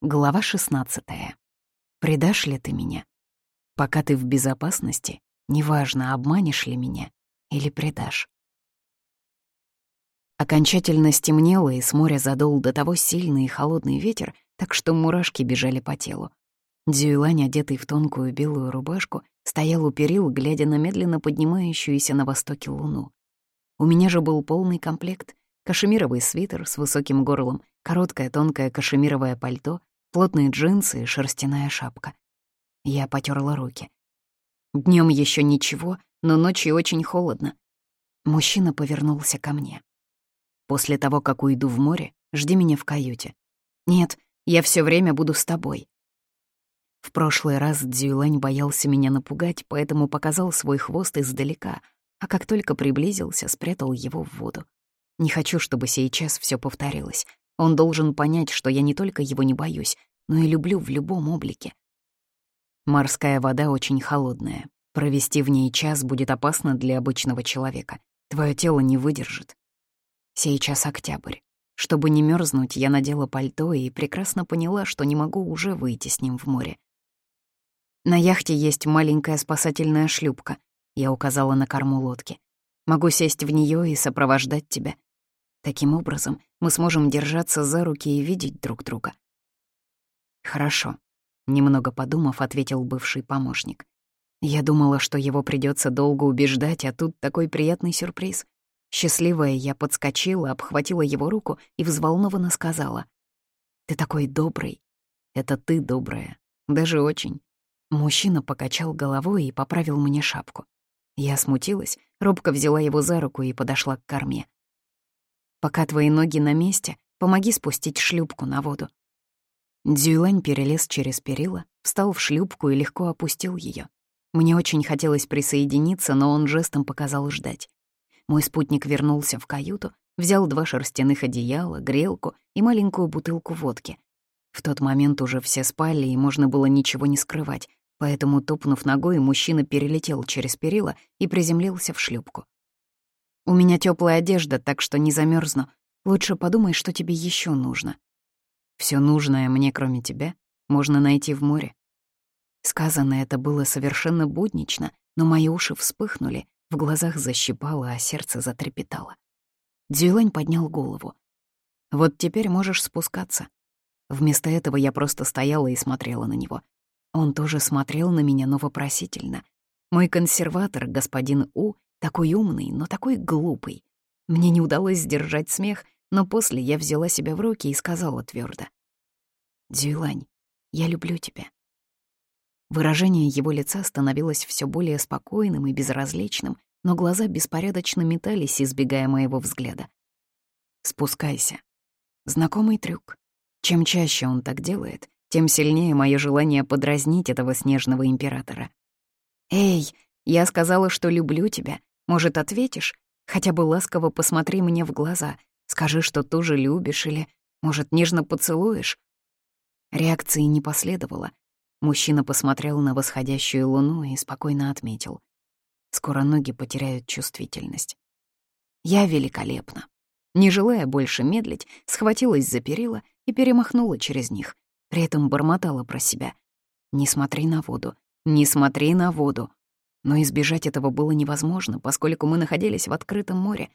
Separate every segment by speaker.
Speaker 1: Глава 16. Предашь ли ты меня? Пока ты в безопасности, неважно, обманешь ли меня или предашь. Окончательно стемнело, и с моря задул до того сильный и холодный ветер, так что мурашки бежали по телу. Дзюйлань, одетый в тонкую белую рубашку, стоял у перил, глядя на медленно поднимающуюся на востоке луну. У меня же был полный комплект — кашемировый свитер с высоким горлом, короткое тонкое кашемировое пальто, плотные джинсы и шерстяная шапка. Я потерла руки. Днем еще ничего, но ночью очень холодно. Мужчина повернулся ко мне. После того, как уйду в море, жди меня в каюте. Нет, я все время буду с тобой. В прошлый раз Дзюлань боялся меня напугать, поэтому показал свой хвост издалека, а как только приблизился, спрятал его в воду. Не хочу, чтобы сейчас все повторилось. Он должен понять, что я не только его не боюсь, но и люблю в любом облике. Морская вода очень холодная. Провести в ней час будет опасно для обычного человека. Твое тело не выдержит. Сейчас октябрь. Чтобы не мерзнуть, я надела пальто и прекрасно поняла, что не могу уже выйти с ним в море. На яхте есть маленькая спасательная шлюпка. Я указала на корму лодки. Могу сесть в нее и сопровождать тебя. Таким образом, мы сможем держаться за руки и видеть друг друга. Хорошо, немного подумав, ответил бывший помощник. Я думала, что его придется долго убеждать, а тут такой приятный сюрприз. Счастливая, я подскочила, обхватила его руку и взволнованно сказала. «Ты такой добрый. Это ты добрая. Даже очень». Мужчина покачал головой и поправил мне шапку. Я смутилась, робко взяла его за руку и подошла к корме. Пока твои ноги на месте, помоги спустить шлюпку на воду». Дзюйлань перелез через перила, встал в шлюпку и легко опустил ее. Мне очень хотелось присоединиться, но он жестом показал ждать. Мой спутник вернулся в каюту, взял два шерстяных одеяла, грелку и маленькую бутылку водки. В тот момент уже все спали, и можно было ничего не скрывать, поэтому, топнув ногой, мужчина перелетел через перила и приземлился в шлюпку. У меня теплая одежда, так что не замерзну. Лучше подумай, что тебе еще нужно. Все нужное мне, кроме тебя, можно найти в море. Сказано это было совершенно буднично, но мои уши вспыхнули, в глазах защипало, а сердце затрепетало. Дзюлань поднял голову. «Вот теперь можешь спускаться». Вместо этого я просто стояла и смотрела на него. Он тоже смотрел на меня, но вопросительно. Мой консерватор, господин У, такой умный, но такой глупый. Мне не удалось сдержать смех, но после я взяла себя в руки и сказала твердо: «Дзюйлань, я люблю тебя». Выражение его лица становилось все более спокойным и безразличным, но глаза беспорядочно метались, избегая моего взгляда. «Спускайся». Знакомый трюк. Чем чаще он так делает, тем сильнее мое желание подразнить этого снежного императора. «Эй, я сказала, что люблю тебя, может, ответишь? Хотя бы ласково посмотри мне в глаза. Скажи, что тоже любишь или, может, нежно поцелуешь?» Реакции не последовало. Мужчина посмотрел на восходящую луну и спокойно отметил. Скоро ноги потеряют чувствительность. Я великолепна. Не желая больше медлить, схватилась за перила и перемахнула через них. При этом бормотала про себя. «Не смотри на воду, не смотри на воду». Но избежать этого было невозможно, поскольку мы находились в открытом море.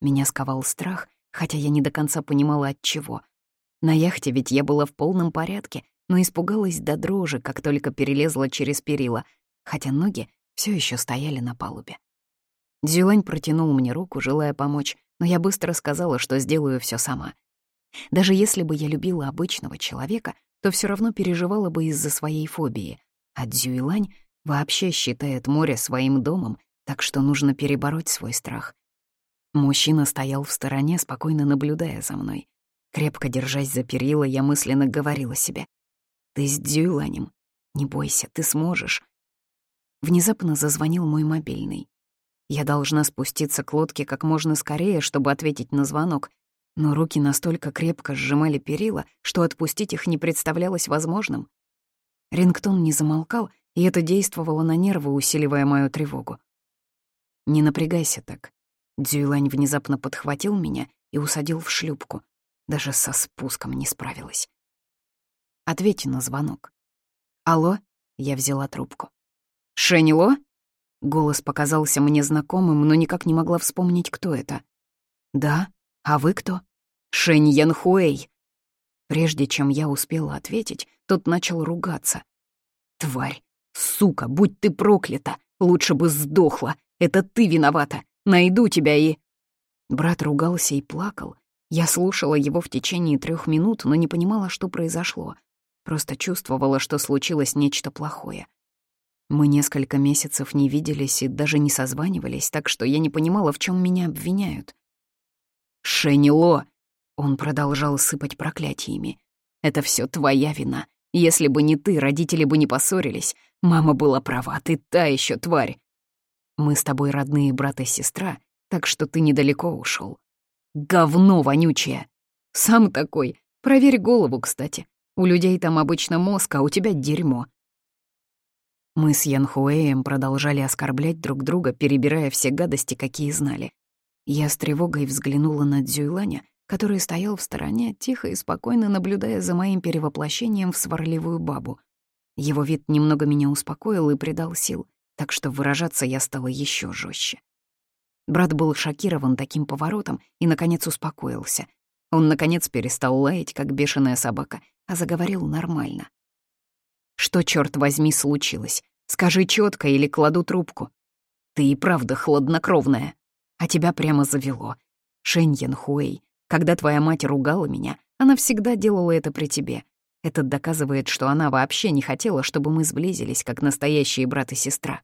Speaker 1: Меня сковал страх, хотя я не до конца понимала от чего. На яхте ведь я была в полном порядке, но испугалась до дрожи, как только перелезла через перила, хотя ноги все еще стояли на палубе. Дзюлань протянул мне руку, желая помочь, но я быстро сказала, что сделаю все сама. Даже если бы я любила обычного человека, то все равно переживала бы из-за своей фобии, а Дзюйлань вообще считает море своим домом, так что нужно перебороть свой страх. Мужчина стоял в стороне, спокойно наблюдая за мной. Крепко держась за перила, я мысленно говорила себе. «Ты с Дюйланем. Не бойся, ты сможешь». Внезапно зазвонил мой мобильный. Я должна спуститься к лодке как можно скорее, чтобы ответить на звонок, но руки настолько крепко сжимали перила, что отпустить их не представлялось возможным. Рингтон не замолкал, и это действовало на нервы, усиливая мою тревогу. «Не напрягайся так». Дзюйлань внезапно подхватил меня и усадил в шлюпку. Даже со спуском не справилась. Ответь на звонок. «Алло?» — я взяла трубку. «Шенило?» Голос показался мне знакомым, но никак не могла вспомнить, кто это. «Да? А вы кто?» «Шэнь Янхуэй». Прежде чем я успела ответить, тот начал ругаться. «Тварь! Сука, будь ты проклята! Лучше бы сдохла! Это ты виновата! Найду тебя и...» Брат ругался и плакал. Я слушала его в течение трех минут, но не понимала, что произошло. Просто чувствовала, что случилось нечто плохое. Мы несколько месяцев не виделись и даже не созванивались, так что я не понимала, в чем меня обвиняют. «Шенило!» — он продолжал сыпать проклятиями. «Это все твоя вина. Если бы не ты, родители бы не поссорились. Мама была права, ты та еще тварь. Мы с тобой родные брат и сестра, так что ты недалеко ушел. Говно вонючее. Сам такой. Проверь голову, кстати. У людей там обычно мозг, а у тебя дерьмо. Мы с Янхуэем продолжали оскорблять друг друга, перебирая все гадости, какие знали. Я с тревогой взглянула на Дзюйланя, который стоял в стороне, тихо и спокойно наблюдая за моим перевоплощением в сварливую бабу. Его вид немного меня успокоил и придал сил, так что выражаться я стала еще жестче. Брат был шокирован таким поворотом и, наконец, успокоился. Он, наконец, перестал лаять, как бешеная собака, а заговорил нормально. «Что, черт возьми, случилось? Скажи четко или кладу трубку. Ты и правда хладнокровная. А тебя прямо завело. Шэньян Хуэй, когда твоя мать ругала меня, она всегда делала это при тебе. Это доказывает, что она вообще не хотела, чтобы мы сблизились, как настоящие брат и сестра.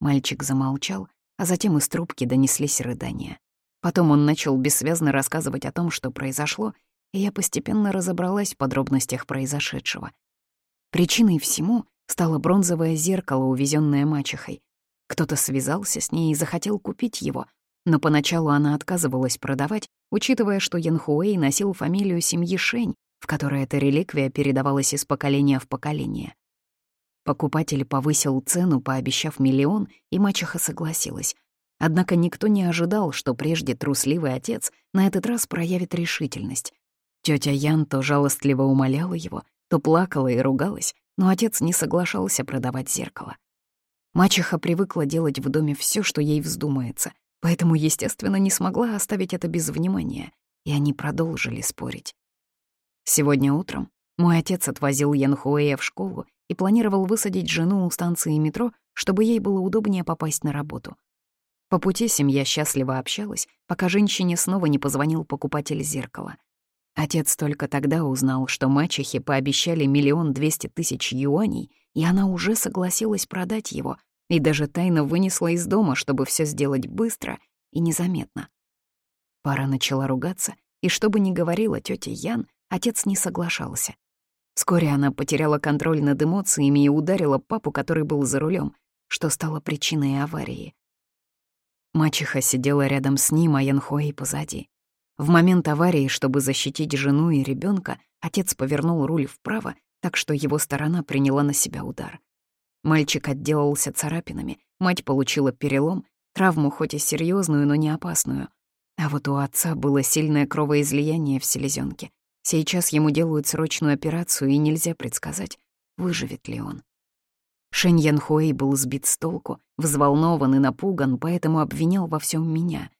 Speaker 1: Мальчик замолчал, а затем из трубки донеслись рыдания. Потом он начал бессвязно рассказывать о том, что произошло, и я постепенно разобралась в подробностях произошедшего. Причиной всему стало бронзовое зеркало, увезенное мачехой. Кто-то связался с ней и захотел купить его, но поначалу она отказывалась продавать, учитывая, что Янхуэй носил фамилию семьи Шень, в которой эта реликвия передавалась из поколения в поколение. Покупатель повысил цену, пообещав миллион, и мачеха согласилась. Однако никто не ожидал, что прежде трусливый отец на этот раз проявит решительность. Тётя Ян то жалостливо умоляла его, то плакала и ругалась, но отец не соглашался продавать зеркало. Мачеха привыкла делать в доме все, что ей вздумается, поэтому, естественно, не смогла оставить это без внимания, и они продолжили спорить. Сегодня утром мой отец отвозил Янхуэя в школу и планировал высадить жену у станции метро, чтобы ей было удобнее попасть на работу. По пути семья счастливо общалась, пока женщине снова не позвонил покупатель зеркала. Отец только тогда узнал, что мачехе пообещали миллион двести тысяч юаней, и она уже согласилась продать его, и даже тайно вынесла из дома, чтобы все сделать быстро и незаметно. Пара начала ругаться, и что бы ни говорила тетя Ян, отец не соглашался. Вскоре она потеряла контроль над эмоциями и ударила папу, который был за рулем, что стало причиной аварии. Мачеха сидела рядом с ним, а Янхуэй позади. В момент аварии, чтобы защитить жену и ребенка, отец повернул руль вправо, так что его сторона приняла на себя удар. Мальчик отделался царапинами, мать получила перелом, травму хоть и серьезную, но не опасную. А вот у отца было сильное кровоизлияние в селезенке. Сейчас ему делают срочную операцию, и нельзя предсказать, выживет ли он. Шэнь Янхуэй был сбит с толку, взволнован и напуган, поэтому обвинял во всем меня.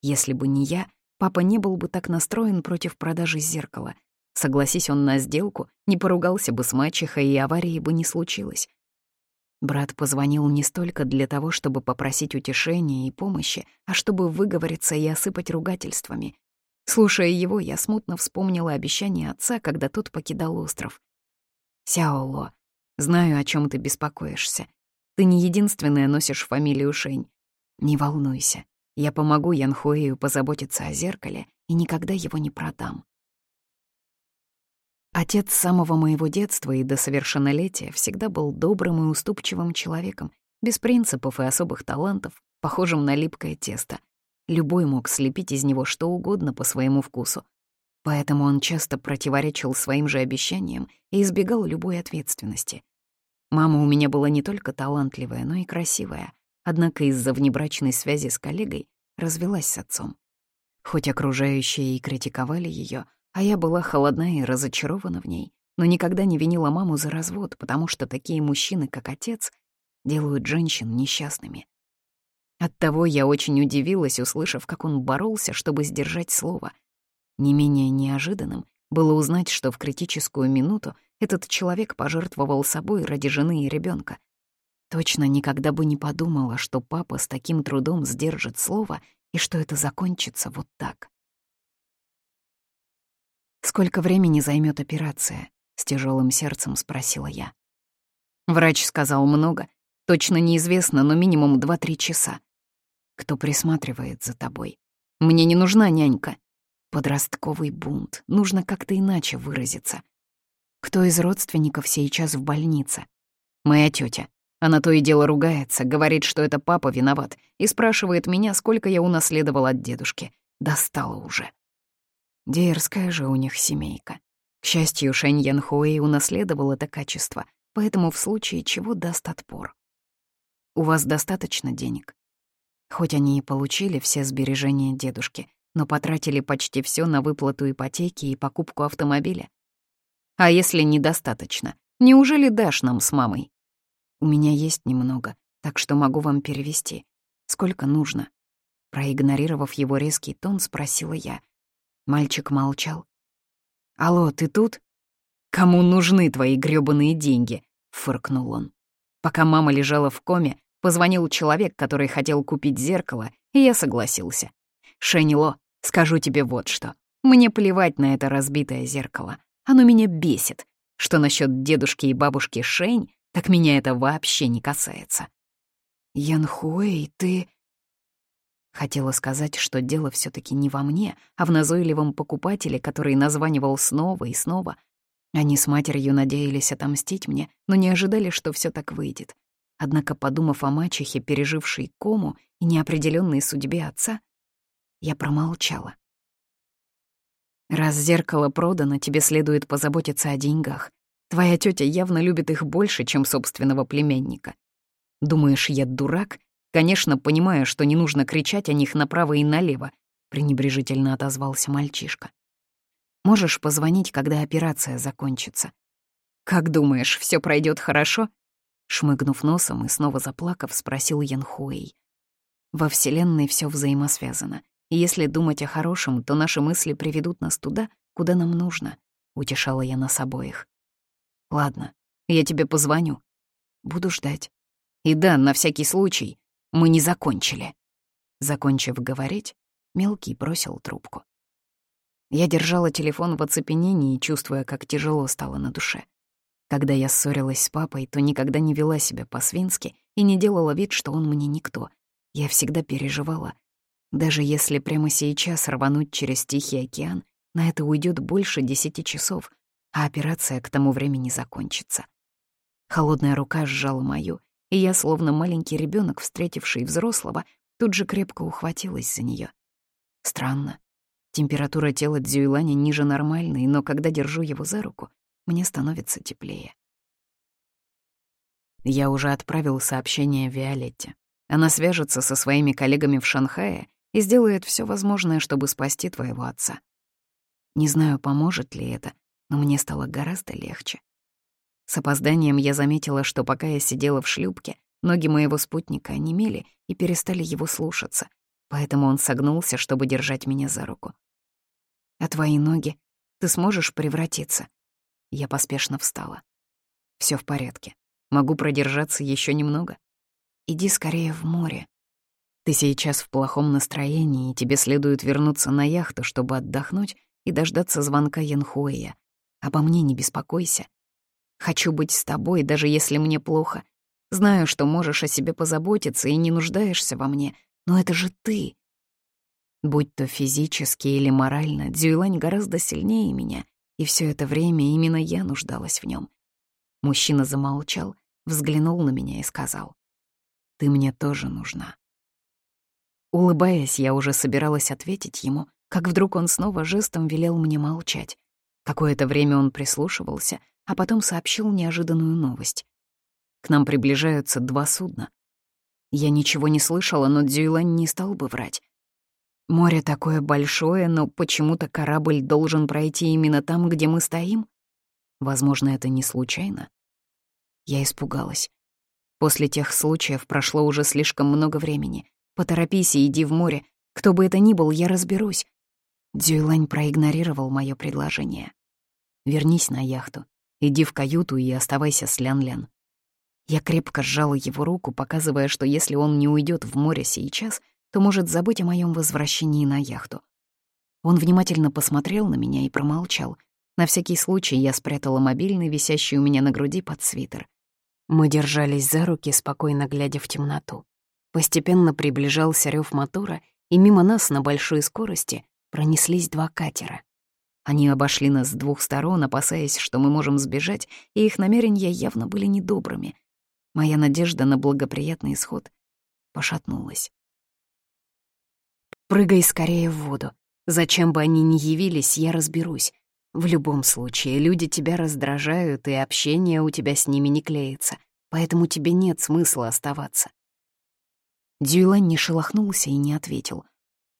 Speaker 1: Если бы не я, папа не был бы так настроен против продажи зеркала. Согласись он на сделку, не поругался бы с мачехой, и аварии бы не случилось. Брат позвонил не столько для того, чтобы попросить утешения и помощи, а чтобы выговориться и осыпать ругательствами. Слушая его, я смутно вспомнила обещание отца, когда тот покидал остров. «Сяоло, знаю, о чем ты беспокоишься. Ты не единственная носишь фамилию Шень. Не волнуйся, я помогу Янхуэю позаботиться о зеркале и никогда его не продам». Отец с самого моего детства и до совершеннолетия всегда был добрым и уступчивым человеком, без принципов и особых талантов, похожим на липкое тесто — Любой мог слепить из него что угодно по своему вкусу. Поэтому он часто противоречил своим же обещаниям и избегал любой ответственности. Мама у меня была не только талантливая, но и красивая, однако из-за внебрачной связи с коллегой развелась с отцом. Хоть окружающие и критиковали ее, а я была холодна и разочарована в ней, но никогда не винила маму за развод, потому что такие мужчины, как отец, делают женщин несчастными. Оттого я очень удивилась, услышав, как он боролся, чтобы сдержать слово. Не менее неожиданным было узнать, что в критическую минуту этот человек пожертвовал собой ради жены и ребенка. Точно никогда бы не подумала, что папа с таким трудом сдержит слово и что это закончится вот так. «Сколько времени займет операция?» — с тяжелым сердцем спросила я. Врач сказал много. Точно неизвестно, но минимум 2-3 часа. Кто присматривает за тобой? Мне не нужна нянька. Подростковый бунт. Нужно как-то иначе выразиться. Кто из родственников сейчас в больнице? Моя тетя. Она то и дело ругается, говорит, что это папа виноват, и спрашивает меня, сколько я унаследовал от дедушки. Достала уже. Дерзкая же у них семейка. К счастью, Шэнь Янхуэй унаследовал это качество, поэтому в случае чего даст отпор. У вас достаточно денег? Хоть они и получили все сбережения дедушки, но потратили почти все на выплату ипотеки и покупку автомобиля. А если недостаточно, неужели дашь нам с мамой? У меня есть немного, так что могу вам перевести. Сколько нужно? Проигнорировав его резкий тон, спросила я. Мальчик молчал. «Алло, ты тут?» «Кому нужны твои грёбаные деньги?» — фыркнул он. Пока мама лежала в коме, позвонил человек, который хотел купить зеркало, и я согласился. «Шенило, Скажу тебе вот что. Мне плевать на это разбитое зеркало. Оно меня бесит. Что насчет дедушки и бабушки Шень, так меня это вообще не касается. Янхуэй, ты... Хотела сказать, что дело все таки не во мне, а в назойливом покупателе, который названивал снова и снова. Они с матерью надеялись отомстить мне, но не ожидали, что все так выйдет. Однако, подумав о мачехе, пережившей кому и неопределенной судьбе отца, я промолчала. «Раз зеркало продано, тебе следует позаботиться о деньгах. Твоя тетя явно любит их больше, чем собственного племянника. Думаешь, я дурак? Конечно, понимаю, что не нужно кричать о них направо и налево», — пренебрежительно отозвался мальчишка. «Можешь позвонить, когда операция закончится?» «Как думаешь, все пройдет хорошо?» Шмыгнув носом и снова заплакав, спросил Янхуэй. «Во Вселенной все взаимосвязано. И если думать о хорошем, то наши мысли приведут нас туда, куда нам нужно», — утешала я нас обоих. «Ладно, я тебе позвоню. Буду ждать. И да, на всякий случай, мы не закончили». Закончив говорить, мелкий бросил трубку. Я держала телефон в оцепенении, чувствуя, как тяжело стало на душе. Когда я ссорилась с папой, то никогда не вела себя по-свински и не делала вид, что он мне никто. Я всегда переживала, даже если прямо сейчас рвануть через Тихий океан, на это уйдет больше десяти часов, а операция к тому времени закончится. Холодная рука сжала мою, и я, словно маленький ребенок, встретивший взрослого, тут же крепко ухватилась за нее. Странно. Температура тела Дзюйланя ниже нормальной, но когда держу его за руку, мне становится теплее. Я уже отправил сообщение Виолетте. Она свяжется со своими коллегами в Шанхае и сделает все возможное, чтобы спасти твоего отца. Не знаю, поможет ли это, но мне стало гораздо легче. С опозданием я заметила, что пока я сидела в шлюпке, ноги моего спутника онемели и перестали его слушаться, поэтому он согнулся, чтобы держать меня за руку. «А твои ноги? Ты сможешь превратиться?» Я поспешно встала. Все в порядке. Могу продержаться еще немного. Иди скорее в море. Ты сейчас в плохом настроении, и тебе следует вернуться на яхту, чтобы отдохнуть и дождаться звонка Янхуэя. Обо мне не беспокойся. Хочу быть с тобой, даже если мне плохо. Знаю, что можешь о себе позаботиться и не нуждаешься во мне, но это же ты. Будь то физически или морально, Дзюйлань гораздо сильнее меня, и все это время именно я нуждалась в нем. Мужчина замолчал, взглянул на меня и сказал, «Ты мне тоже нужна». Улыбаясь, я уже собиралась ответить ему, как вдруг он снова жестом велел мне молчать. Какое-то время он прислушивался, а потом сообщил неожиданную новость. К нам приближаются два судна. Я ничего не слышала, но Дзюйлань не стал бы врать. Море такое большое, но почему-то корабль должен пройти именно там, где мы стоим? Возможно, это не случайно. Я испугалась. После тех случаев прошло уже слишком много времени. Поторопись и иди в море. Кто бы это ни был, я разберусь. Дзюйлань проигнорировал мое предложение. «Вернись на яхту. Иди в каюту и оставайся с Лян-Лян». Я крепко сжала его руку, показывая, что если он не уйдет в море сейчас, то может забыть о моем возвращении на яхту. Он внимательно посмотрел на меня и промолчал. На всякий случай я спрятала мобильный, висящий у меня на груди, под свитер. Мы держались за руки, спокойно глядя в темноту. Постепенно приближался рев мотора, и мимо нас на большой скорости пронеслись два катера. Они обошли нас с двух сторон, опасаясь, что мы можем сбежать, и их намерения явно были недобрыми. Моя надежда на благоприятный исход пошатнулась. «Прыгай скорее в воду. Зачем бы они ни явились, я разберусь. В любом случае, люди тебя раздражают, и общение у тебя с ними не клеится, поэтому тебе нет смысла оставаться». Дюйлан не шелохнулся и не ответил.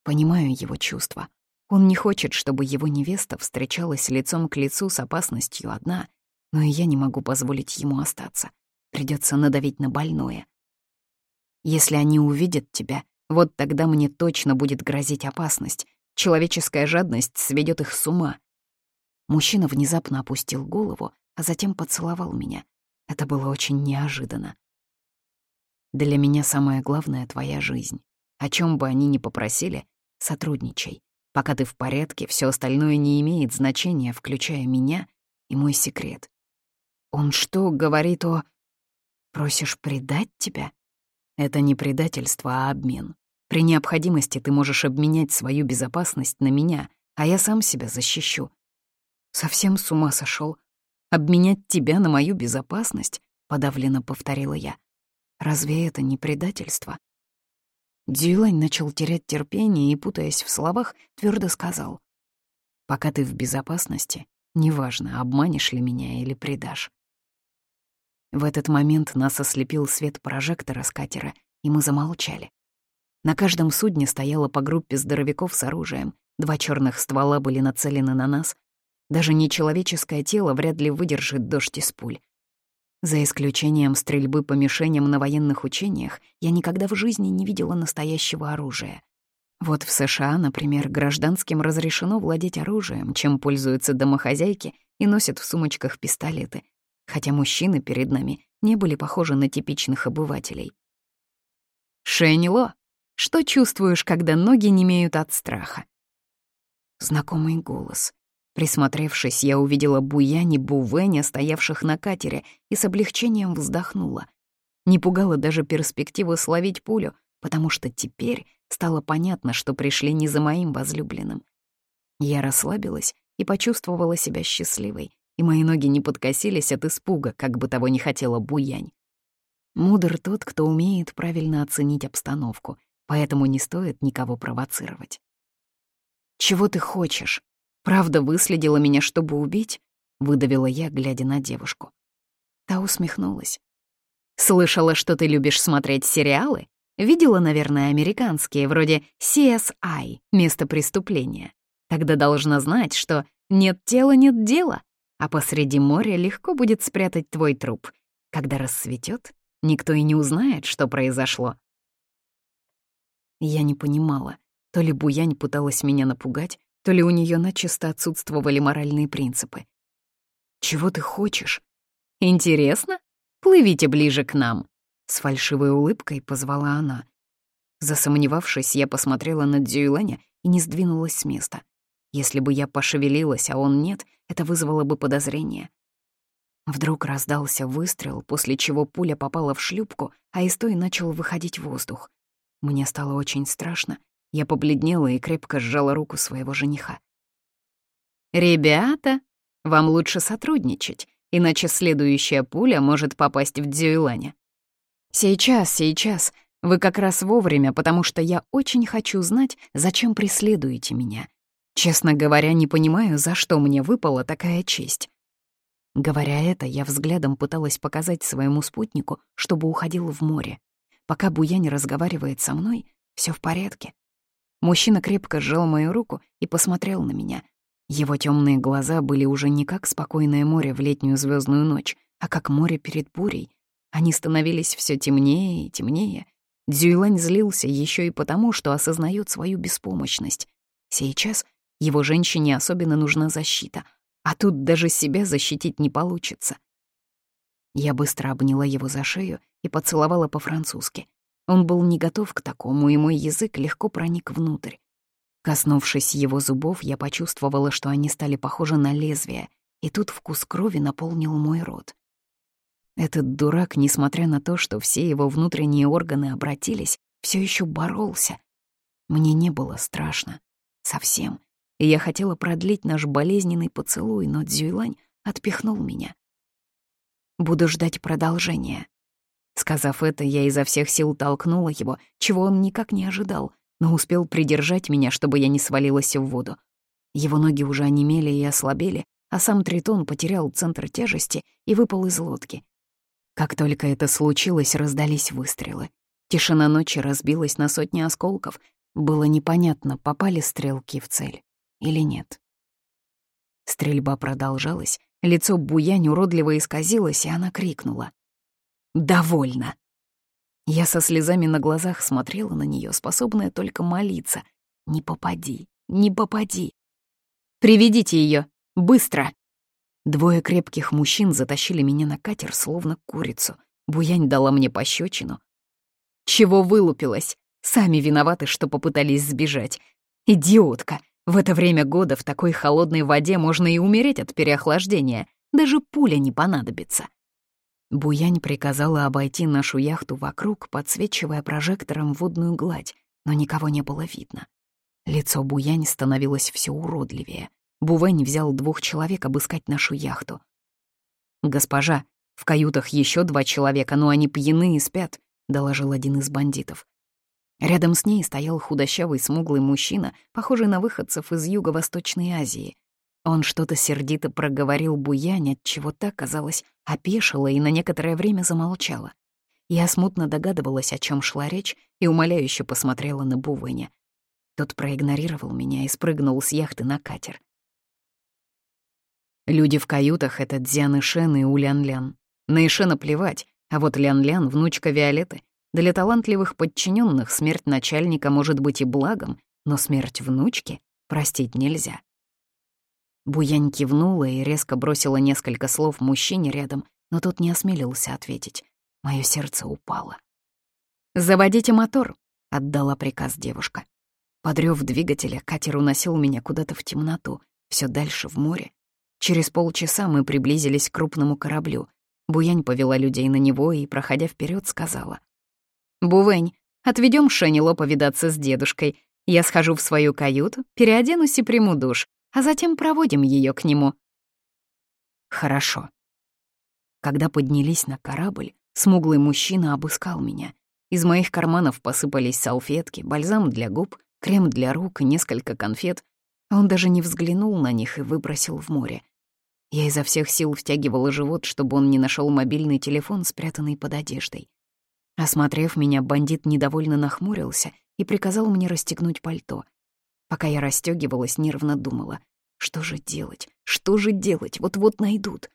Speaker 1: Понимаю его чувства. Он не хочет, чтобы его невеста встречалась лицом к лицу с опасностью одна, но и я не могу позволить ему остаться. Придется надавить на больное. Если они увидят тебя, вот тогда мне точно будет грозить опасность. Человеческая жадность сведет их с ума. Мужчина внезапно опустил голову, а затем поцеловал меня. Это было очень неожиданно. Для меня самое главное — твоя жизнь. О чем бы они ни попросили, сотрудничай. Пока ты в порядке, все остальное не имеет значения, включая меня и мой секрет. Он что, говорит о... Просишь предать тебя? Это не предательство, а обмен. При необходимости ты можешь обменять свою безопасность на меня, а я сам себя защищу. Совсем с ума сошел. Обменять тебя на мою безопасность? Подавленно повторила я. Разве это не предательство? Дюлань начал терять терпение и, путаясь в словах, твердо сказал. «Пока ты в безопасности, неважно, обманешь ли меня или предашь. В этот момент нас ослепил свет прожектора с катера, и мы замолчали. На каждом судне стояло по группе здоровяков с оружием, два черных ствола были нацелены на нас. Даже нечеловеческое тело вряд ли выдержит дождь из пуль. За исключением стрельбы по мишеням на военных учениях, я никогда в жизни не видела настоящего оружия. Вот в США, например, гражданским разрешено владеть оружием, чем пользуются домохозяйки и носят в сумочках пистолеты — хотя мужчины перед нами не были похожи на типичных обывателей. «Шенило, что чувствуешь, когда ноги не имеют от страха?» Знакомый голос. Присмотревшись, я увидела Буяни Бувеня, стоявших на катере, и с облегчением вздохнула. Не пугала даже перспектива словить пулю, потому что теперь стало понятно, что пришли не за моим возлюбленным. Я расслабилась и почувствовала себя счастливой, и мои ноги не подкосились от испуга, как бы того не хотела Буянь. Мудр тот, кто умеет правильно оценить обстановку, поэтому не стоит никого провоцировать. «Чего ты хочешь? Правда выследила меня, чтобы убить?» — выдавила я, глядя на девушку. Та усмехнулась. «Слышала, что ты любишь смотреть сериалы? Видела, наверное, американские, вроде CSI, место преступления. Тогда должна знать, что нет тела, нет дела а посреди моря легко будет спрятать твой труп. Когда рассветет, никто и не узнает, что произошло. Я не понимала, то ли Буянь пыталась меня напугать, то ли у нее начисто отсутствовали моральные принципы. «Чего ты хочешь?» «Интересно? Плывите ближе к нам!» С фальшивой улыбкой позвала она. Засомневавшись, я посмотрела на Дзюйленя и не сдвинулась с места. Если бы я пошевелилась, а он нет, это вызвало бы подозрение. Вдруг раздался выстрел, после чего пуля попала в шлюпку, а из той начал выходить воздух. Мне стало очень страшно. Я побледнела и крепко сжала руку своего жениха. «Ребята, вам лучше сотрудничать, иначе следующая пуля может попасть в Дзюйланя». «Сейчас, сейчас. Вы как раз вовремя, потому что я очень хочу знать, зачем преследуете меня. Честно говоря, не понимаю, за что мне выпала такая честь. Говоря это, я взглядом пыталась показать своему спутнику, чтобы уходил в море. Пока Буянь разговаривает со мной, все в порядке. Мужчина крепко сжал мою руку и посмотрел на меня. Его темные глаза были уже не как спокойное море в летнюю звездную ночь, а как море перед бурей. Они становились все темнее и темнее. Дзюйлань злился еще и потому, что осознает свою беспомощность. Сейчас его женщине особенно нужна защита, а тут даже себя защитить не получится. Я быстро обняла его за шею и поцеловала по-французски. Он был не готов к такому, и мой язык легко проник внутрь. Коснувшись его зубов, я почувствовала, что они стали похожи на лезвие, и тут вкус крови наполнил мой рот. Этот дурак, несмотря на то, что все его внутренние органы обратились, все еще боролся. Мне не было страшно. Совсем. И я хотела продлить наш болезненный поцелуй, но Дзюйлань отпихнул меня. «Буду ждать продолжения». Сказав это, я изо всех сил толкнула его, чего он никак не ожидал — но успел придержать меня, чтобы я не свалилась в воду. Его ноги уже онемели и ослабели, а сам Тритон потерял центр тяжести и выпал из лодки. Как только это случилось, раздались выстрелы. Тишина ночи разбилась на сотни осколков. Было непонятно, попали стрелки в цель или нет. Стрельба продолжалась, лицо Буянь уродливо исказилось, и она крикнула. «Довольно!» Я со слезами на глазах смотрела на нее, способная только молиться. «Не попади, не попади!» «Приведите ее, Быстро!» Двое крепких мужчин затащили меня на катер, словно курицу. Буянь дала мне пощечину. «Чего вылупилась? Сами виноваты, что попытались сбежать. Идиотка! В это время года в такой холодной воде можно и умереть от переохлаждения. Даже пуля не понадобится. Буянь приказала обойти нашу яхту вокруг, подсвечивая прожектором водную гладь, но никого не было видно. Лицо Буянь становилось все уродливее. Бувень взял двух человек обыскать нашу яхту. «Госпожа, в каютах еще два человека, но они пьяны и спят», — доложил один из бандитов. Рядом с ней стоял худощавый смуглый мужчина, похожий на выходцев из Юго-Восточной Азии. Он что-то сердито проговорил Буянь, от чего так казалось, опешила и на некоторое время замолчала. Я смутно догадывалась, о чем шла речь, и умоляюще посмотрела на Бувэня. Тот проигнорировал меня и спрыгнул с яхты на катер. Люди в каютах — это Дзян Ишен и Улян-Лян. На Ишена плевать, а вот Лян-Лян — внучка Виолетты. Для талантливых подчиненных смерть начальника может быть и благом, но смерть внучки простить нельзя. Буянь кивнула и резко бросила несколько слов мужчине рядом, но тот не осмелился ответить. Моё сердце упало. «Заводите мотор», — отдала приказ девушка. Подрёв двигателя, катер уносил меня куда-то в темноту, всё дальше в море. Через полчаса мы приблизились к крупному кораблю. Буянь повела людей на него и, проходя вперёд, сказала. «Бувень, отведём Шенило повидаться с дедушкой. Я схожу в свою каюту, переоденусь и приму душ а затем проводим ее к нему». «Хорошо». Когда поднялись на корабль, смуглый мужчина обыскал меня. Из моих карманов посыпались салфетки, бальзам для губ, крем для рук и несколько конфет. Он даже не взглянул на них и выбросил в море. Я изо всех сил втягивала живот, чтобы он не нашел мобильный телефон, спрятанный под одеждой. Осмотрев меня, бандит недовольно нахмурился и приказал мне расстегнуть пальто. Пока я расстёгивалась, нервно думала. Что же делать? Что же делать? Вот-вот найдут.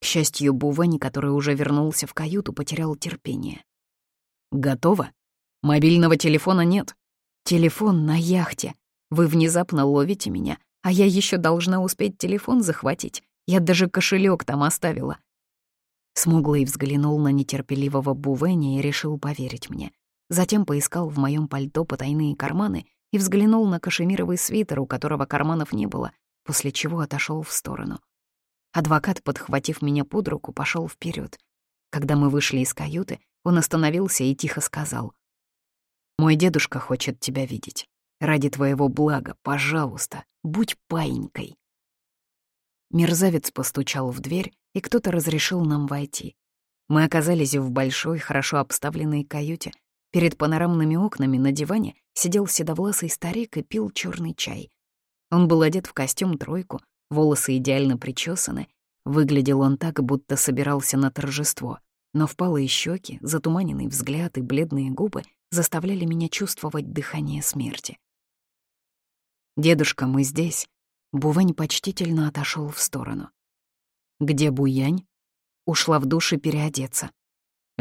Speaker 1: К счастью, Бувани, который уже вернулся в каюту, потерял терпение. «Готово? Мобильного телефона нет. Телефон на яхте. Вы внезапно ловите меня, а я еще должна успеть телефон захватить. Я даже кошелек там оставила». Смуглый взглянул на нетерпеливого Бувени и решил поверить мне. Затем поискал в моем пальто потайные карманы и взглянул на кашемировый свитер, у которого карманов не было, после чего отошел в сторону. Адвокат, подхватив меня под руку, пошел вперед. Когда мы вышли из каюты, он остановился и тихо сказал. «Мой дедушка хочет тебя видеть. Ради твоего блага, пожалуйста, будь паинькой». Мерзавец постучал в дверь, и кто-то разрешил нам войти. Мы оказались в большой, хорошо обставленной каюте, Перед панорамными окнами на диване сидел седовласый старик и пил черный чай. Он был одет в костюм-тройку, волосы идеально причесаны. Выглядел он так, будто собирался на торжество. Но впалые щеки, затуманенный взгляд и бледные губы заставляли меня чувствовать дыхание смерти. «Дедушка, мы здесь». Бувань почтительно отошел в сторону. «Где Буянь?» Ушла в душ и переодеться.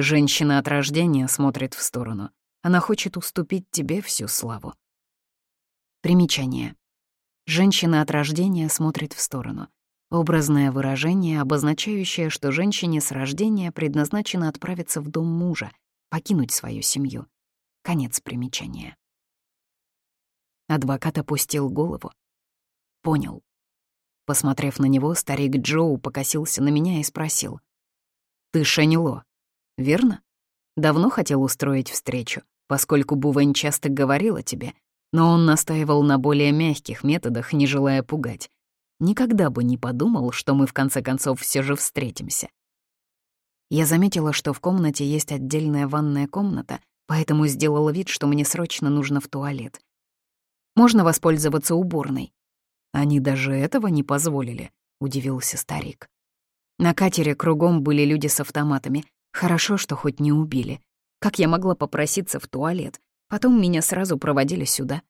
Speaker 1: Женщина от рождения смотрит в сторону. Она хочет уступить тебе всю славу. Примечание. Женщина от рождения смотрит в сторону. Образное выражение, обозначающее, что женщине с рождения предназначено отправиться в дом мужа, покинуть свою семью. Конец примечания. Адвокат опустил голову. Понял. Посмотрев на него, старик Джоу покосился на меня и спросил. «Ты Шанило, верно? Давно хотел устроить встречу, поскольку Бувен часто говорил о тебе, но он настаивал на более мягких методах, не желая пугать. Никогда бы не подумал, что мы в конце концов все же встретимся. Я заметила, что в комнате есть отдельная ванная комната, поэтому сделала вид, что мне срочно нужно в туалет. Можно воспользоваться уборной. Они даже этого не позволили, удивился старик. На катере кругом были люди с автоматами. Хорошо, что хоть не убили. Как я могла попроситься в туалет? Потом меня сразу проводили сюда.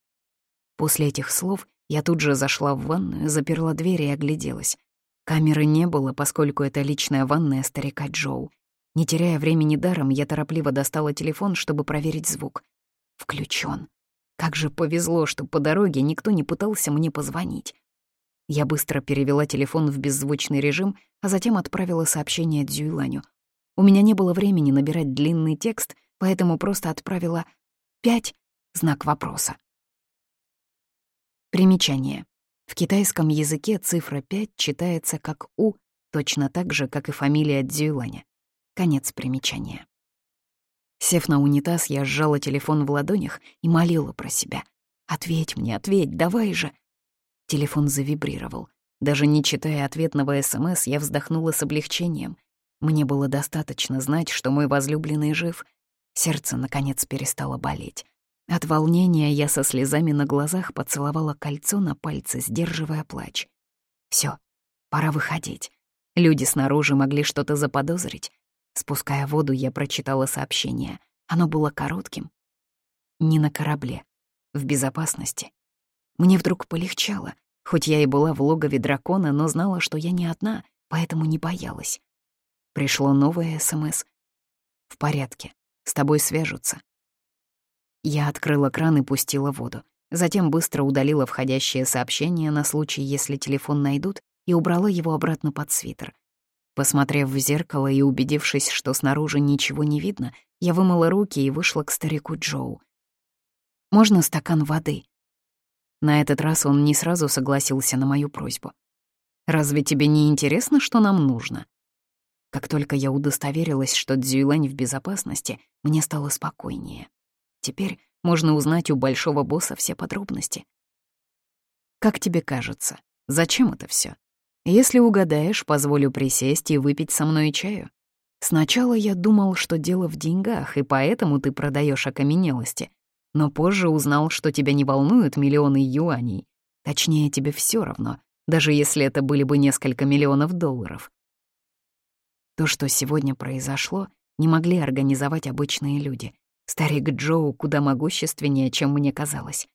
Speaker 1: После этих слов я тут же зашла в ванную, заперла дверь и огляделась. Камеры не было, поскольку это личная ванная старика Джоу. Не теряя времени даром, я торопливо достала телефон, чтобы проверить звук. Включен. Как же повезло, что по дороге никто не пытался мне позвонить. Я быстро перевела телефон в беззвучный режим, а затем отправила сообщение Дзюйланю. У меня не было времени набирать длинный текст, поэтому просто отправила «пять» знак вопроса. Примечание. В китайском языке цифра 5 читается как «у», точно так же, как и фамилия Дзюйланя. Конец примечания. Сев на унитаз, я сжала телефон в ладонях и молила про себя. «Ответь мне, ответь, давай же!» Телефон завибрировал. Даже не читая ответного СМС, я вздохнула с облегчением. Мне было достаточно знать, что мой возлюбленный жив. Сердце, наконец, перестало болеть. От волнения я со слезами на глазах поцеловала кольцо на пальце, сдерживая плач. Все, пора выходить. Люди снаружи могли что-то заподозрить. Спуская воду, я прочитала сообщение. Оно было коротким. Не на корабле. В безопасности. Мне вдруг полегчало. Хоть я и была в логове дракона, но знала, что я не одна, поэтому не боялась. Пришло новое СМС. «В порядке. С тобой свяжутся. Я открыла кран и пустила воду. Затем быстро удалила входящее сообщение на случай, если телефон найдут, и убрала его обратно под свитер. Посмотрев в зеркало и убедившись, что снаружи ничего не видно, я вымыла руки и вышла к старику Джоу. «Можно стакан воды?» На этот раз он не сразу согласился на мою просьбу. «Разве тебе не интересно, что нам нужно?» Как только я удостоверилась, что Дзюйлань в безопасности, мне стало спокойнее. Теперь можно узнать у большого босса все подробности. Как тебе кажется, зачем это все? Если угадаешь, позволю присесть и выпить со мной чаю. Сначала я думал, что дело в деньгах, и поэтому ты продаешь окаменелости. Но позже узнал, что тебя не волнуют миллионы юаней. Точнее, тебе все равно, даже если это были бы несколько миллионов долларов. То, что сегодня произошло, не могли организовать обычные люди. Старик Джоу куда могущественнее, чем мне казалось.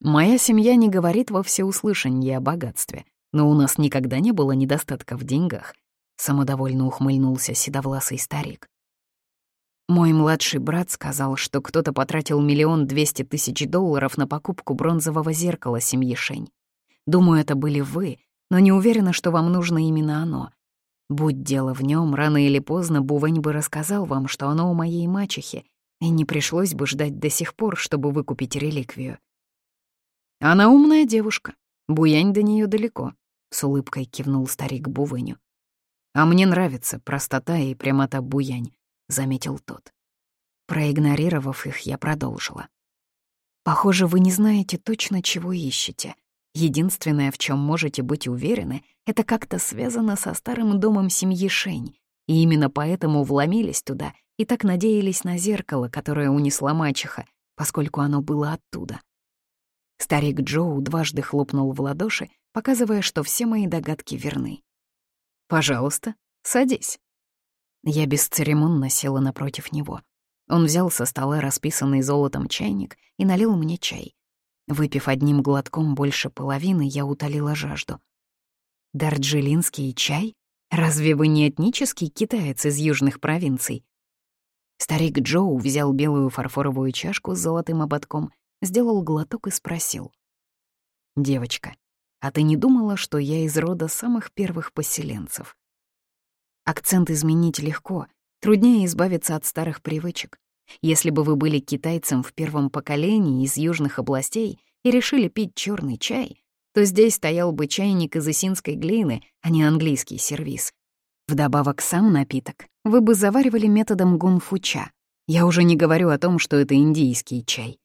Speaker 1: Моя семья не говорит во всеуслышание о богатстве, но у нас никогда не было недостатка в деньгах. Самодовольно ухмыльнулся седовласый старик. Мой младший брат сказал, что кто-то потратил миллион двести тысяч долларов на покупку бронзового зеркала семьи Шень. Думаю, это были вы, но не уверена, что вам нужно именно оно. Будь дело в нем, рано или поздно Бувань бы рассказал вам, что оно у моей мачехи, и не пришлось бы ждать до сих пор, чтобы выкупить реликвию. Она умная девушка, Буянь до нее далеко, — с улыбкой кивнул старик Бувыню. «А мне нравится простота и прямота Буянь», — заметил тот. Проигнорировав их, я продолжила. «Похоже, вы не знаете точно, чего ищете. Единственное, в чем можете быть уверены, это как-то связано со старым домом семьи Шень, и именно поэтому вломились туда и так надеялись на зеркало, которое унесла мачеха, поскольку оно было оттуда. Старик Джоу дважды хлопнул в ладоши, показывая, что все мои догадки верны. «Пожалуйста, садись». Я бесцеремонно села напротив него. Он взял со стола расписанный золотом чайник и налил мне чай. Выпив одним глотком больше половины, я утолила жажду. Дарджилинский чай? Разве вы не этнический китаец из южных провинций? Старик Джоу взял белую фарфоровую чашку с золотым ободком, сделал глоток и спросил. «Девочка, а ты не думала, что я из рода самых первых поселенцев?» Акцент изменить легко, труднее избавиться от старых привычек. Если бы вы были китайцем в первом поколении из южных областей и решили пить черный чай, то здесь стоял бы чайник из исинской глины, а не английский сервиз. Вдобавок сам напиток вы бы заваривали методом гунфуча. Я уже не говорю о том, что это индийский чай.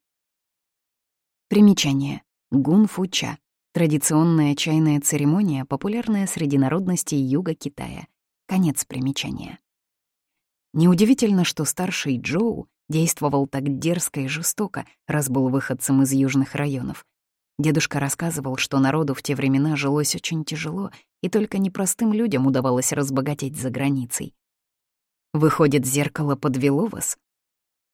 Speaker 1: Примечание. Гунфуча — традиционная чайная церемония, популярная среди народностей юга Китая. Конец примечания. Неудивительно, что старший Джоу действовал так дерзко и жестоко, раз был выходцем из южных районов. Дедушка рассказывал, что народу в те времена жилось очень тяжело, и только непростым людям удавалось разбогатеть за границей. Выходит, зеркало подвело вас?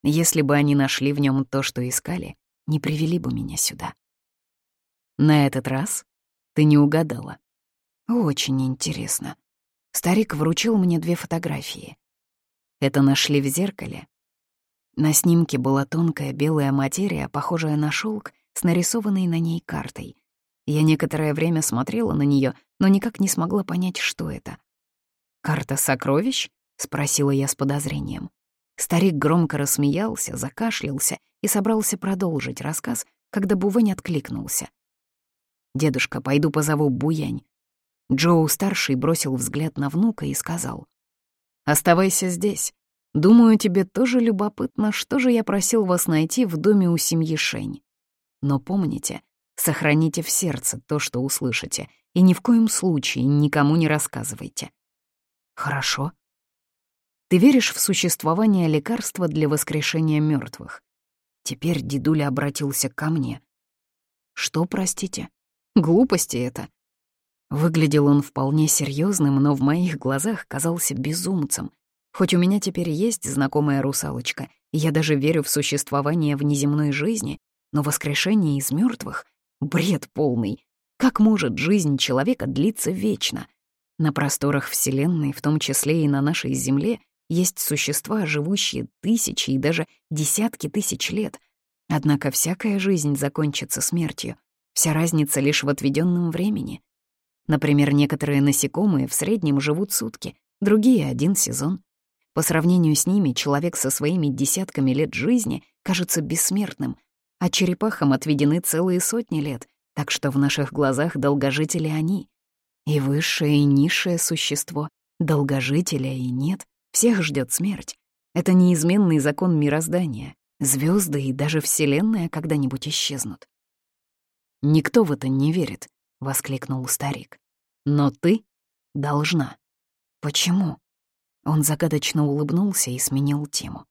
Speaker 1: Если бы они нашли в нем то, что искали, не привели бы меня сюда. На этот раз ты не угадала. Очень интересно. Старик вручил мне две фотографии. Это нашли в зеркале. На снимке была тонкая белая материя, похожая на шелк, с нарисованной на ней картой. Я некоторое время смотрела на нее, но никак не смогла понять, что это. «Карта сокровищ?» — спросила я с подозрением. Старик громко рассмеялся, закашлялся и собрался продолжить рассказ, когда Бувень откликнулся. «Дедушка, пойду позову Буянь». Джоу-старший бросил взгляд на внука и сказал. «Оставайся здесь. Думаю, тебе тоже любопытно, что же я просил вас найти в доме у семьи Шень. Но помните, сохраните в сердце то, что услышите, и ни в коем случае никому не рассказывайте. Хорошо. Ты веришь в существование лекарства для воскрешения мертвых? Теперь дедуля обратился ко мне. Что, простите? Глупости это. Выглядел он вполне серьезным, но в моих глазах казался безумцем. Хоть у меня теперь есть знакомая русалочка, и я даже верю в существование внеземной жизни, но воскрешение из мертвых — бред полный. Как может жизнь человека длиться вечно? На просторах Вселенной, в том числе и на нашей Земле, есть существа, живущие тысячи и даже десятки тысяч лет. Однако всякая жизнь закончится смертью. Вся разница лишь в отведенном времени. Например, некоторые насекомые в среднем живут сутки, другие — один сезон. По сравнению с ними человек со своими десятками лет жизни кажется бессмертным — а черепахам отведены целые сотни лет, так что в наших глазах долгожители они. И высшее, и низшее существо, долгожителя и нет, всех ждет смерть. Это неизменный закон мироздания. Звезды и даже Вселенная когда-нибудь исчезнут. «Никто в это не верит», — воскликнул старик. «Но ты должна». «Почему?» Он загадочно улыбнулся и сменил тему.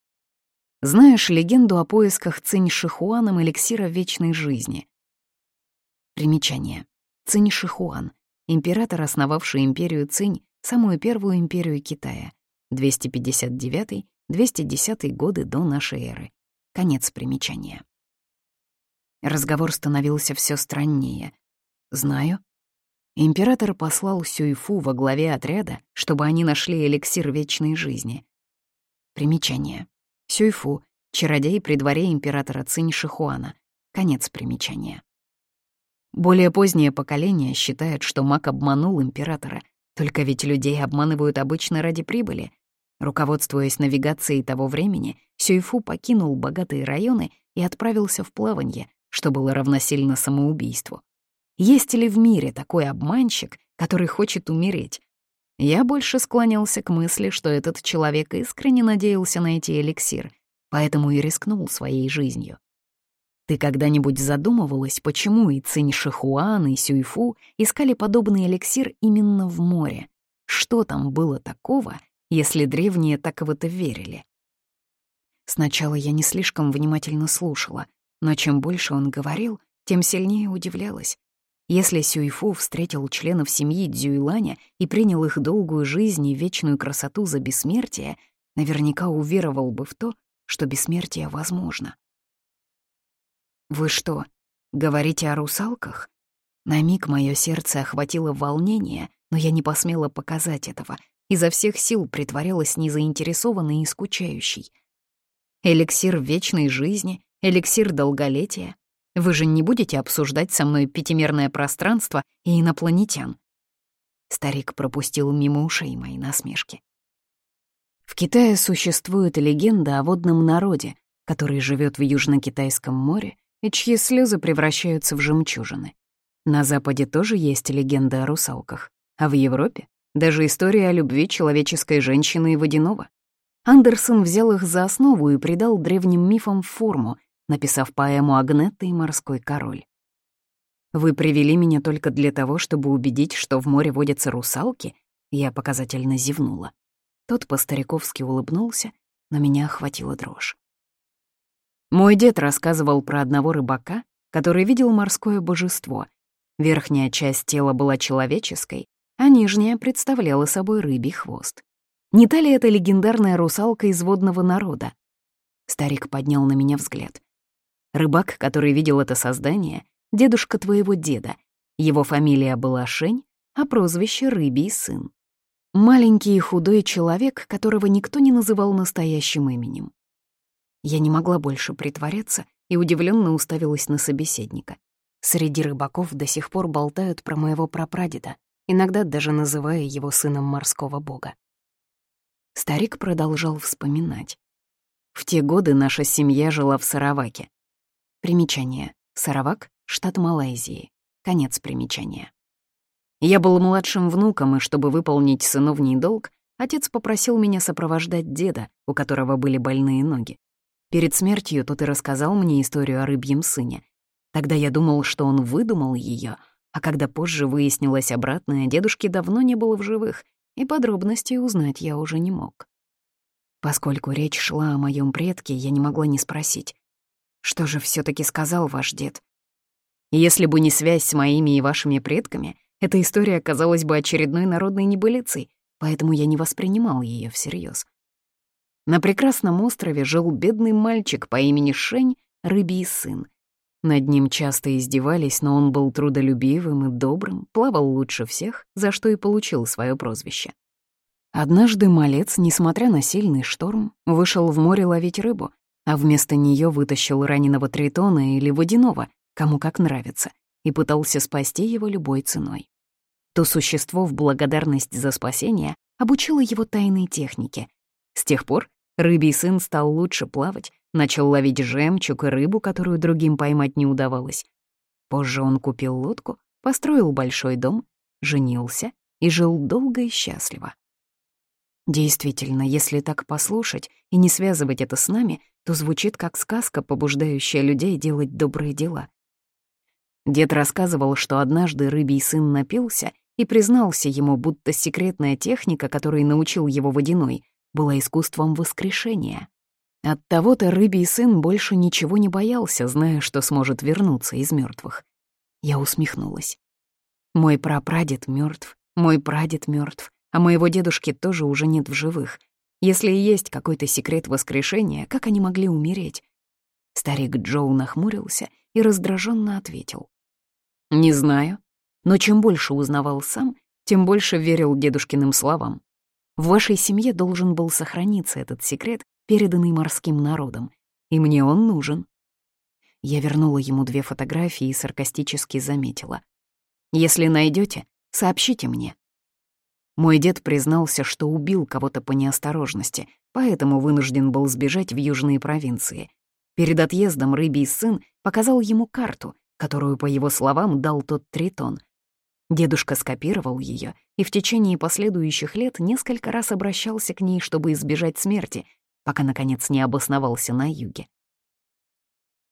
Speaker 1: Знаешь легенду о поисках Цинь Шихуаном эликсира вечной жизни? Примечание. Цинь Шихуан — император, основавший империю Цинь, самую первую империю Китая, 259-210 годы до нашей эры. Конец примечания. Разговор становился все страннее. Знаю. Император послал Сюйфу во главе отряда, чтобы они нашли эликсир вечной жизни. Примечание. Сюйфу, чародей при дворе императора Цинь Шихуана. Конец примечания. Более позднее поколение считает, что маг обманул императора, только ведь людей обманывают обычно ради прибыли. Руководствуясь навигацией того времени, Сюйфу покинул богатые районы и отправился в плаванье, что было равносильно самоубийству. Есть ли в мире такой обманщик, который хочет умереть, я больше склонялся к мысли, что этот человек искренне надеялся найти эликсир, поэтому и рискнул своей жизнью. Ты когда-нибудь задумывалась, почему и Цинь Шихуан, и Сюйфу искали подобный эликсир именно в море? Что там было такого, если древние так в это верили? Сначала я не слишком внимательно слушала, но чем больше он говорил, тем сильнее удивлялась. Если Сюйфу встретил членов семьи Дзюйланя и принял их долгую жизнь и вечную красоту за бессмертие, наверняка уверовал бы в то, что бессмертие возможно. «Вы что, Говорите о русалках? На миг мое сердце охватило волнение, но я не посмела показать этого. Изо всех сил притворялась незаинтересованной и скучающей. Эликсир вечной жизни, эликсир долголетия. Вы же не будете обсуждать со мной пятимерное пространство и инопланетян. Старик пропустил мимо ушей мои насмешки. В Китае существует легенда о водном народе, который живет в Южно-Китайском море и чьи слезы превращаются в жемчужины. На Западе тоже есть легенда о русалках, а в Европе — даже история о любви человеческой женщины и водяного. Андерсон взял их за основу и придал древним мифам форму, написав поэму «Агнетта и морской король». «Вы привели меня только для того, чтобы убедить, что в море водятся русалки?» Я показательно зевнула. Тот по-стариковски улыбнулся, но меня охватила дрожь. Мой дед рассказывал про одного рыбака, который видел морское божество, Верхняя часть тела была человеческой, а нижняя представляла собой рыбий хвост. Не та ли это легендарная русалка из водного народа? Старик поднял на меня взгляд. Рыбак, который видел это создание, дедушка твоего деда. Его фамилия была Шень, а прозвище — Рыбий сын. Маленький и худой человек, которого никто не называл настоящим именем. Я не могла больше притворяться и удивленно уставилась на собеседника. Среди рыбаков до сих пор болтают про моего прапрадеда, иногда даже называя его сыном морского бога. Старик продолжал вспоминать. В те годы наша семья жила в Сараваке. Примечание. Саравак — штат Малайзии. Конец примечания. Я был младшим внуком, и чтобы выполнить сыновний долг, отец попросил меня сопровождать деда, у которого были больные ноги. Перед смертью тот и рассказал мне историю о рыбьем сыне, Тогда я думал, что он выдумал ее, а когда позже выяснилось обратное, дедушки давно не было в живых, и подробностей узнать я уже не мог. Поскольку речь шла о моем предке, я не могла не спросить, что же все таки сказал ваш дед? Если бы не связь с моими и вашими предками, эта история оказалась бы очередной народной небылицей, поэтому я не воспринимал ее всерьез. На прекрасном острове жил бедный мальчик по имени Шень, рыбий сын — над ним часто издевались, но он был трудолюбивым и добрым, плавал лучше всех, за что и получил свое прозвище. Однажды малец, несмотря на сильный шторм, вышел в море ловить рыбу, а вместо нее вытащил раненого тритона или водяного, кому как нравится, и пытался спасти его любой ценой. То существо в благодарность за спасение обучило его тайной технике. С тех пор рыбий сын стал лучше плавать, Начал ловить жемчуг и рыбу, которую другим поймать не удавалось. Позже он купил лодку, построил большой дом, женился и жил долго и счастливо. Действительно, если так послушать и не связывать это с нами, то звучит как сказка, побуждающая людей делать добрые дела. Дед рассказывал, что однажды рыбий сын напился и признался ему, будто секретная техника, которой научил его водяной, была искусством воскрешения. От того-то рыбий сын больше ничего не боялся, зная, что сможет вернуться из мертвых. Я усмехнулась. Мой прапрадед мертв, мой прадед мертв, а моего дедушки тоже уже нет в живых. Если и есть какой-то секрет воскрешения, как они могли умереть? Старик Джоу нахмурился и раздраженно ответил. «Не знаю, но чем больше узнавал сам, тем больше верил дедушкиным словам. В вашей семье должен был сохраниться этот секрет, переданный морским народом, и мне он нужен. Я вернула ему две фотографии и саркастически заметила. «Если найдете, сообщите мне». Мой дед признался, что убил кого-то по неосторожности, поэтому вынужден был сбежать в южные провинции. Перед отъездом рыбий сын показал ему карту, которую, по его словам, дал тот тритон. Дедушка скопировал ее и в течение последующих лет несколько раз обращался к ней, чтобы избежать смерти, пока, наконец, не обосновался на юге.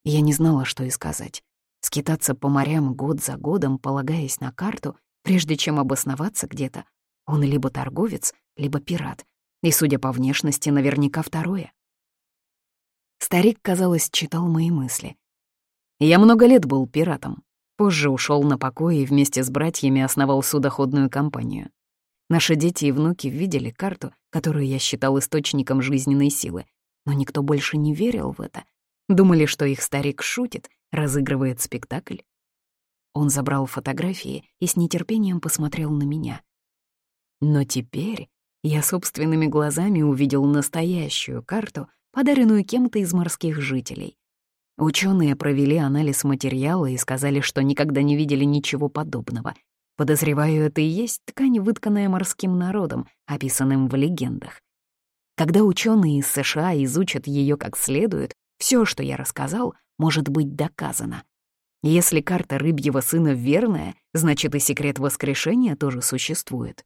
Speaker 1: Я не знала, что и сказать. Скитаться по морям год за годом, полагаясь на карту, прежде чем обосноваться где-то, он либо торговец, либо пират, и, судя по внешности, наверняка второе. Старик, казалось, читал мои мысли. Я много лет был пиратом. Позже ушел на покой и вместе с братьями основал судоходную компанию. Наши дети и внуки видели карту, которую я считал источником жизненной силы, но никто больше не верил в это. Думали, что их старик шутит, разыгрывает спектакль. Он забрал фотографии и с нетерпением посмотрел на меня. Но теперь я собственными глазами увидел настоящую карту, подаренную кем-то из морских жителей. Ученые провели анализ материала и сказали, что никогда не видели ничего подобного. Подозреваю, это и есть ткань, вытканная морским народом, описанным в легендах. Когда ученые из США изучат ее как следует, все, что я рассказал, может быть доказано. Если карта рыбьего сына верная, значит и секрет воскрешения тоже существует.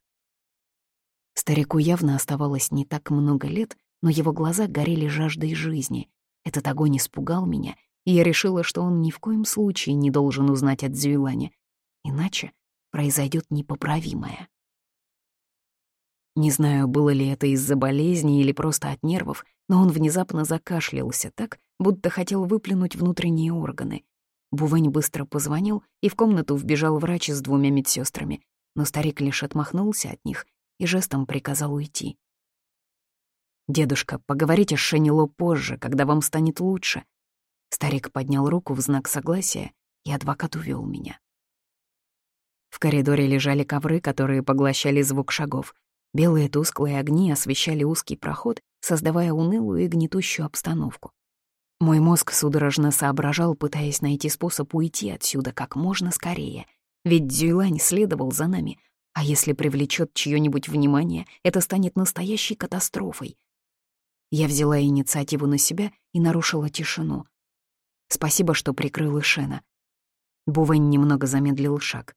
Speaker 1: Старику явно оставалось не так много лет, но его глаза горели жаждой жизни. Этот огонь испугал меня, и я решила, что он ни в коем случае не должен узнать о Дзюйлане, иначе произойдет непоправимое. Не знаю, было ли это из-за болезни или просто от нервов, но он внезапно закашлялся так, будто хотел выплюнуть внутренние органы. Бувань быстро позвонил, и в комнату вбежал врач с двумя медсестрами, но старик лишь отмахнулся от них и жестом приказал уйти. «Дедушка, поговорите с Шенило позже, когда вам станет лучше». Старик поднял руку в знак согласия, и адвокат увел меня. В коридоре лежали ковры, которые поглощали звук шагов. Белые тусклые огни освещали узкий проход, создавая унылую и гнетущую обстановку. Мой мозг судорожно соображал, пытаясь найти способ уйти отсюда как можно скорее. Ведь Дзюйлань следовал за нами, а если привлечет чье-нибудь внимание, это станет настоящей катастрофой. Я взяла инициативу на себя и нарушила тишину. Спасибо, что прикрыл Ишена. Бувань немного замедлил шаг.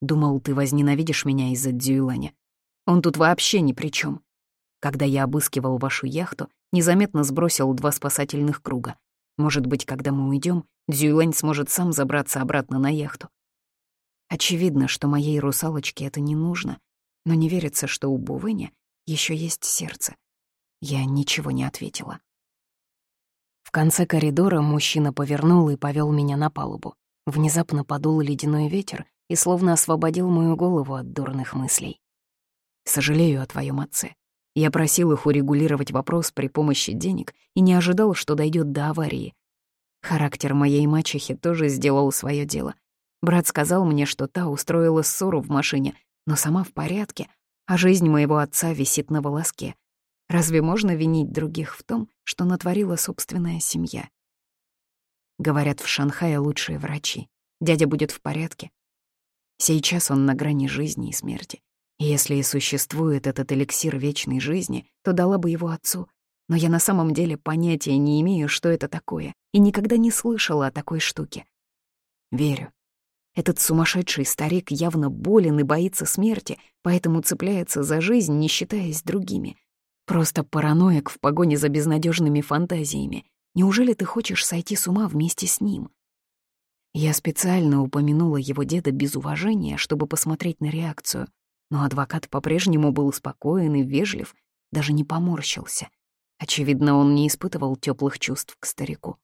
Speaker 1: Думал, ты возненавидишь меня из-за Дзюйланя. Он тут вообще ни при чем. Когда я обыскивал вашу яхту, незаметно сбросил два спасательных круга. Может быть, когда мы уйдем, Дзюйлань сможет сам забраться обратно на яхту. Очевидно, что моей русалочке это не нужно, но не верится, что у Бувыня еще есть сердце. Я ничего не ответила. В конце коридора мужчина повернул и повел меня на палубу. Внезапно подул ледяной ветер и словно освободил мою голову от дурных мыслей. «Сожалею о твоем отце. Я просил их урегулировать вопрос при помощи денег и не ожидал, что дойдет до аварии. Характер моей мачехи тоже сделал свое дело. Брат сказал мне, что та устроила ссору в машине, но сама в порядке, а жизнь моего отца висит на волоске. Разве можно винить других в том, что натворила собственная семья? Говорят, в Шанхае лучшие врачи. Дядя будет в порядке. Сейчас он на грани жизни и смерти. И если и существует этот эликсир вечной жизни, то дала бы его отцу. Но я на самом деле понятия не имею, что это такое, и никогда не слышала о такой штуке. Верю. Этот сумасшедший старик явно болен и боится смерти, поэтому цепляется за жизнь, не считаясь другими — Просто параноик в погоне за безнадежными фантазиями. Неужели ты хочешь сойти с ума вместе с ним? Я специально упомянула его деда без уважения, чтобы посмотреть на реакцию, но адвокат по-прежнему был спокоен и вежлив, даже не поморщился. Очевидно, он не испытывал теплых чувств к старику.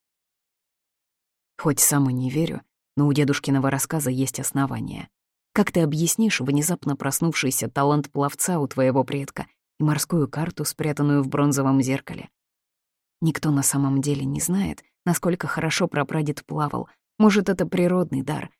Speaker 1: Хоть сам и не верю, но у дедушкиного рассказа есть основания. Как ты объяснишь внезапно проснувшийся талант пловца у твоего предка и морскую карту, спрятанную в бронзовом зеркале. Никто на самом деле не знает, насколько хорошо прапрадед плавал. Может, это природный дар.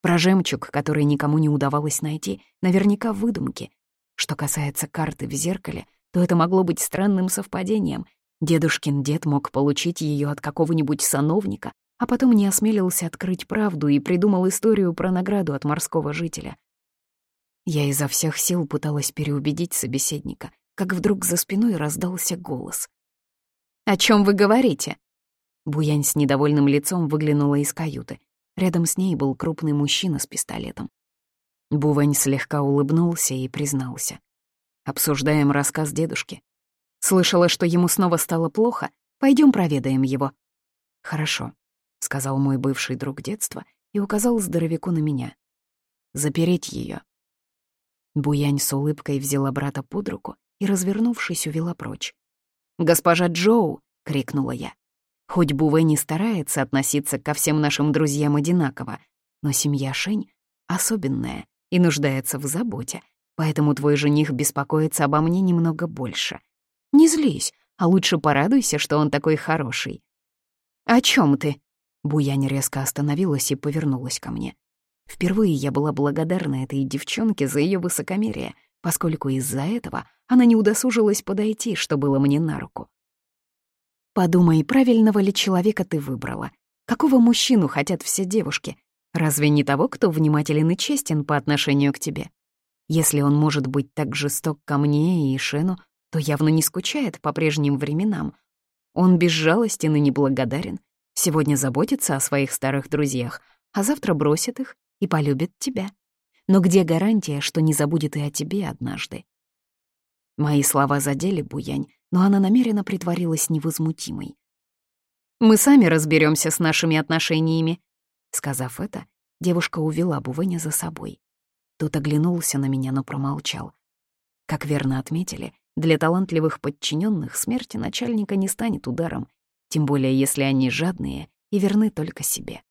Speaker 1: Про жемчуг, который никому не удавалось найти, наверняка выдумки. Что касается карты в зеркале, то это могло быть странным совпадением. Дедушкин дед мог получить ее от какого-нибудь сановника, а потом не осмелился открыть правду и придумал историю про награду от морского жителя. Я изо всех сил пыталась переубедить собеседника, как вдруг за спиной раздался голос. «О чем вы говорите?» Буянь с недовольным лицом выглянула из каюты. Рядом с ней был крупный мужчина с пистолетом. Бувань слегка улыбнулся и признался. «Обсуждаем рассказ дедушки. Слышала, что ему снова стало плохо. Пойдем проведаем его». «Хорошо», — сказал мой бывший друг детства и указал здоровяку на меня. «Запереть ее. Буянь с улыбкой взяла брата под руку и, развернувшись, увела прочь. «Госпожа Джоу!» — крикнула я. Хоть Буве не старается относиться ко всем нашим друзьям одинаково, но семья Шень особенная и нуждается в заботе, поэтому твой жених беспокоится обо мне немного больше. Не злись, а лучше порадуйся, что он такой хороший. «О чем ты?» Буянь резко остановилась и повернулась ко мне. Впервые я была благодарна этой девчонке за ее высокомерие, поскольку из-за этого она не удосужилась подойти, что было мне на руку. Подумай, правильного ли человека ты выбрала? Какого мужчину хотят все девушки? Разве не того, кто внимателен и честен по отношению к тебе? Если он может быть так жесток ко мне и Шену, то явно не скучает по прежним временам. Он безжалостен и неблагодарен. Сегодня заботится о своих старых друзьях, а завтра бросит их и полюбит тебя. Но где гарантия, что не забудет и о тебе однажды? Мои слова задели Буянь, но она намеренно притворилась невозмутимой. «Мы сами разберемся с нашими отношениями». Сказав это, девушка увела Бувеня за собой. Тот оглянулся на меня, но промолчал. Как верно отметили, для талантливых подчиненных смерти начальника не станет ударом, тем более если они жадные и верны только себе.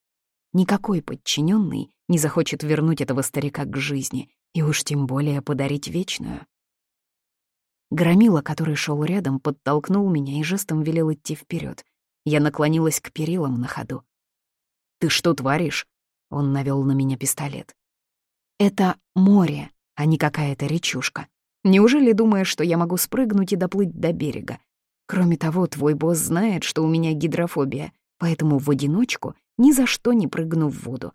Speaker 1: Никакой подчиненный не захочет вернуть этого старика к жизни, и уж тем более подарить вечную. Громила, который шел рядом, подтолкнул меня и жестом велел идти вперед. Я наклонилась к перилам на ходу. «Ты что творишь?» Он навел на меня пистолет. «Это море, а не какая-то речушка. Неужели думаешь, что я могу спрыгнуть и доплыть до берега? Кроме того, твой босс знает, что у меня гидрофобия, поэтому в одиночку ни за что не прыгну в воду.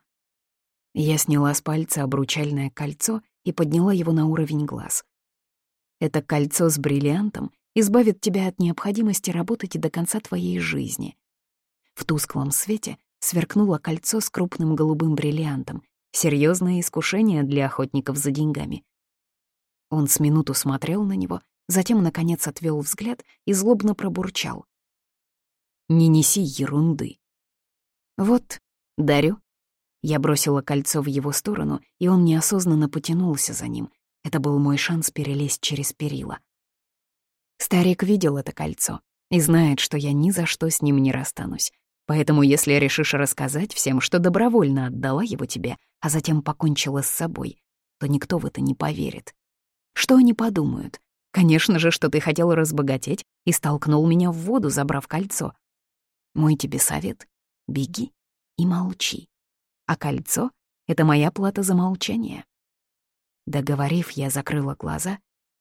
Speaker 1: Я сняла с пальца обручальное кольцо и подняла его на уровень глаз. Это кольцо с бриллиантом избавит тебя от необходимости работать до конца твоей жизни. В тусклом свете сверкнуло кольцо с крупным голубым бриллиантом, серьезное искушение для охотников за деньгами. Он с минуту смотрел на него, затем, наконец, отвел взгляд и злобно пробурчал. «Не неси ерунды». «Вот, дарю». Я бросила кольцо в его сторону, и он неосознанно потянулся за ним. Это был мой шанс перелезть через перила. Старик видел это кольцо и знает, что я ни за что с ним не расстанусь. Поэтому если решишь рассказать всем, что добровольно отдала его тебе, а затем покончила с собой, то никто в это не поверит. Что они подумают? Конечно же, что ты хотел разбогатеть и столкнул меня в воду, забрав кольцо. Мой тебе совет — беги и молчи. А кольцо — это моя плата за молчание. Договорив, я закрыла глаза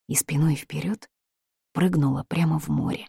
Speaker 1: и спиной вперед прыгнула прямо в море.